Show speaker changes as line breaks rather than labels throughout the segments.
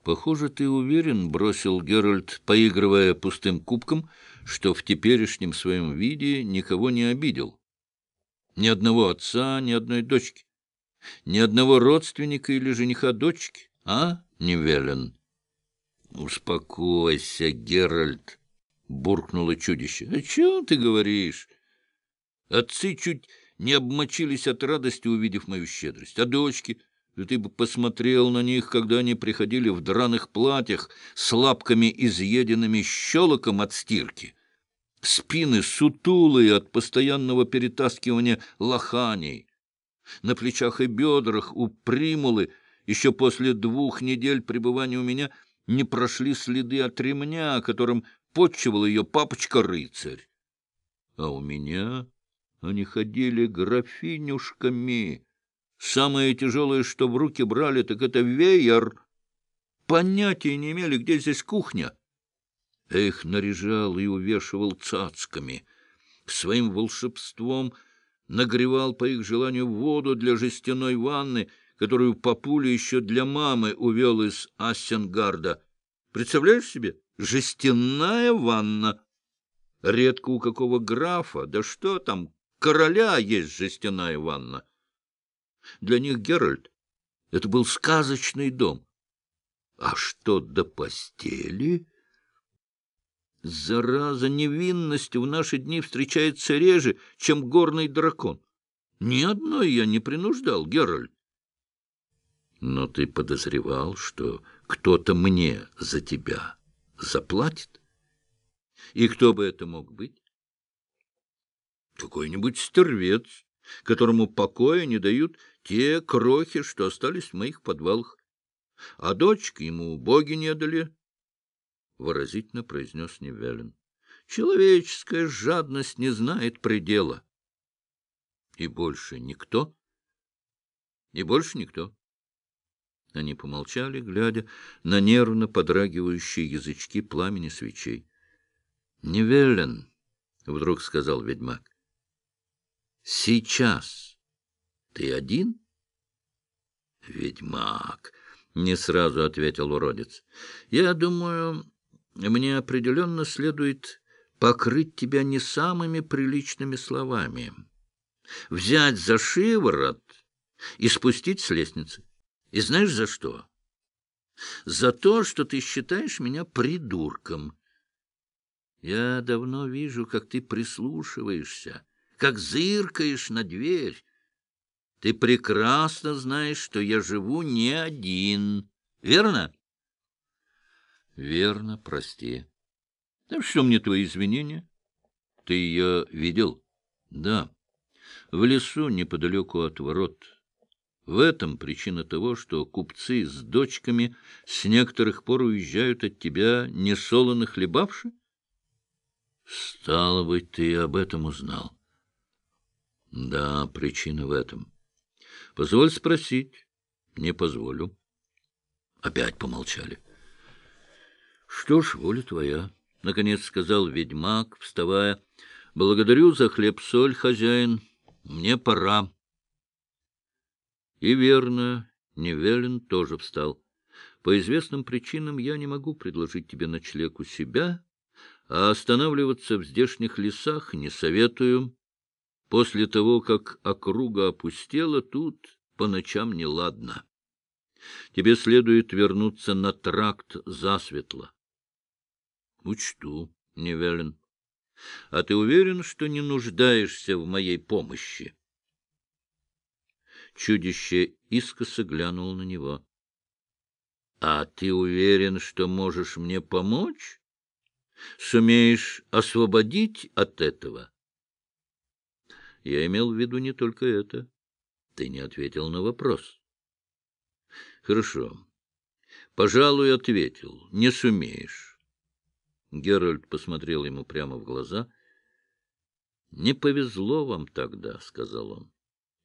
— Похоже, ты уверен, — бросил Геральт, поигрывая пустым кубком, — что в теперешнем своем виде никого не обидел. Ни одного отца, ни одной дочки. Ни одного родственника или жениха дочки, а, Невелен? — Успокойся, Геральт, — буркнуло чудище. — О чем ты говоришь? Отцы чуть не обмочились от радости, увидев мою щедрость. А дочки... Ты бы посмотрел на них, когда они приходили в драных платьях с лапками, изъеденными щелоком от стирки. Спины сутулые от постоянного перетаскивания лоханей. На плечах и бедрах у примулы еще после двух недель пребывания у меня не прошли следы от ремня, которым подчивал ее папочка-рыцарь. А у меня они ходили графинюшками. Самое тяжелое, что в руки брали, так это веер. Понятия не имели, где здесь кухня. Их наряжал и увешивал цацками. Своим волшебством нагревал по их желанию воду для жестяной ванны, которую папуля еще для мамы увел из Ассенгарда. Представляешь себе? Жестяная ванна. Редко у какого графа, да что там, короля есть жестяная ванна. Для них Геральт — это был сказочный дом. А что до постели? Зараза, невинность в наши дни встречается реже, чем горный дракон. Ни одной я не принуждал, Геральт. Но ты подозревал, что кто-то мне за тебя заплатит? И кто бы это мог быть? Какой-нибудь стервец, которому покоя не дают те крохи, что остались в моих подвалах. А дочки ему боги не дали, — выразительно произнес Невелин. Человеческая жадность не знает предела. И больше никто? И больше никто. Они помолчали, глядя на нервно подрагивающие язычки пламени свечей. — Невелен, — вдруг сказал ведьмак, — сейчас ты один? — Ведьмак, — не сразу ответил уродец. — Я думаю, мне определенно следует покрыть тебя не самыми приличными словами. Взять за шиворот и спустить с лестницы. И знаешь за что? За то, что ты считаешь меня придурком. Я давно вижу, как ты прислушиваешься, как зыркаешь на дверь, ты прекрасно знаешь, что я живу не один. Верно? Верно, прости. Да что мне твои извинения? Ты ее видел? Да. В лесу неподалеку от ворот. В этом причина того, что купцы с дочками с некоторых пор уезжают от тебя несолоно хлебавши? Стало быть, ты об этом узнал. Да, причина в этом. — Позволь спросить. — Не позволю. Опять помолчали. — Что ж, воля твоя, — наконец сказал ведьмак, вставая. — Благодарю за хлеб-соль, хозяин. Мне пора. И верно, Невелин тоже встал. По известным причинам я не могу предложить тебе ночлег у себя, а останавливаться в здешних лесах не советую. После того, как округа опустела, тут по ночам неладно. Тебе следует вернуться на тракт засветло. — Учту, Невелин. А ты уверен, что не нуждаешься в моей помощи? Чудище искоса глянуло на него. — А ты уверен, что можешь мне помочь? Сумеешь освободить от этого? — я имел в виду не только это. Ты не ответил на вопрос. Хорошо. Пожалуй, ответил. Не сумеешь. Геральт посмотрел ему прямо в глаза. «Не повезло вам тогда», — сказал он.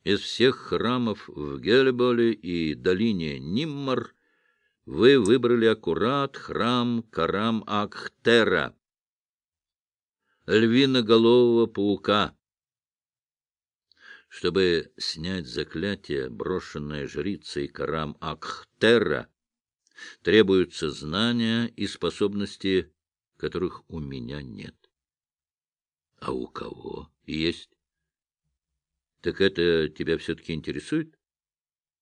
«Из всех храмов в Гелеболе и долине Ниммар вы выбрали аккурат храм Карам-Акхтера, львиноголового паука, чтобы снять заклятие, брошенное жрицей Карам Акхтера, Требуются знания и способности, которых у меня нет. А у кого есть? Так это тебя все-таки интересует?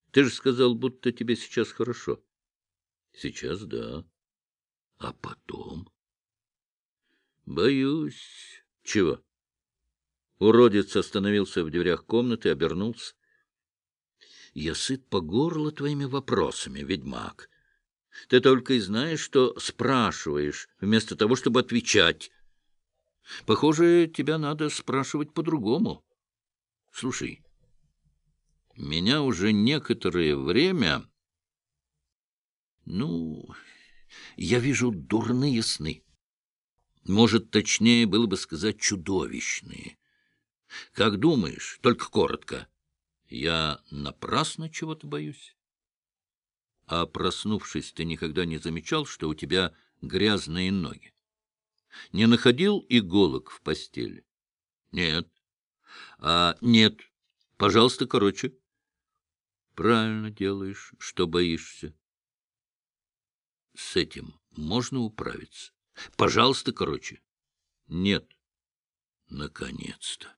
Ты же сказал, будто тебе сейчас хорошо. Сейчас да. А потом? Боюсь. Чего? Уродец остановился в дверях комнаты, обернулся. Я сыт по горло твоими вопросами, ведьмак. Ты только и знаешь, что спрашиваешь, вместо того, чтобы отвечать. Похоже, тебя надо спрашивать по-другому. Слушай, меня уже некоторое время... Ну, я вижу дурные сны. Может, точнее было бы сказать чудовищные. Как думаешь, только коротко, я напрасно чего-то боюсь? А проснувшись, ты никогда не замечал, что у тебя грязные ноги? Не находил иголок в постели? Нет. А нет. Пожалуйста, короче. Правильно делаешь, что боишься. С этим можно управиться. Пожалуйста, короче. Нет. Наконец-то.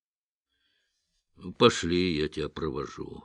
Пошли, я тебя провожу.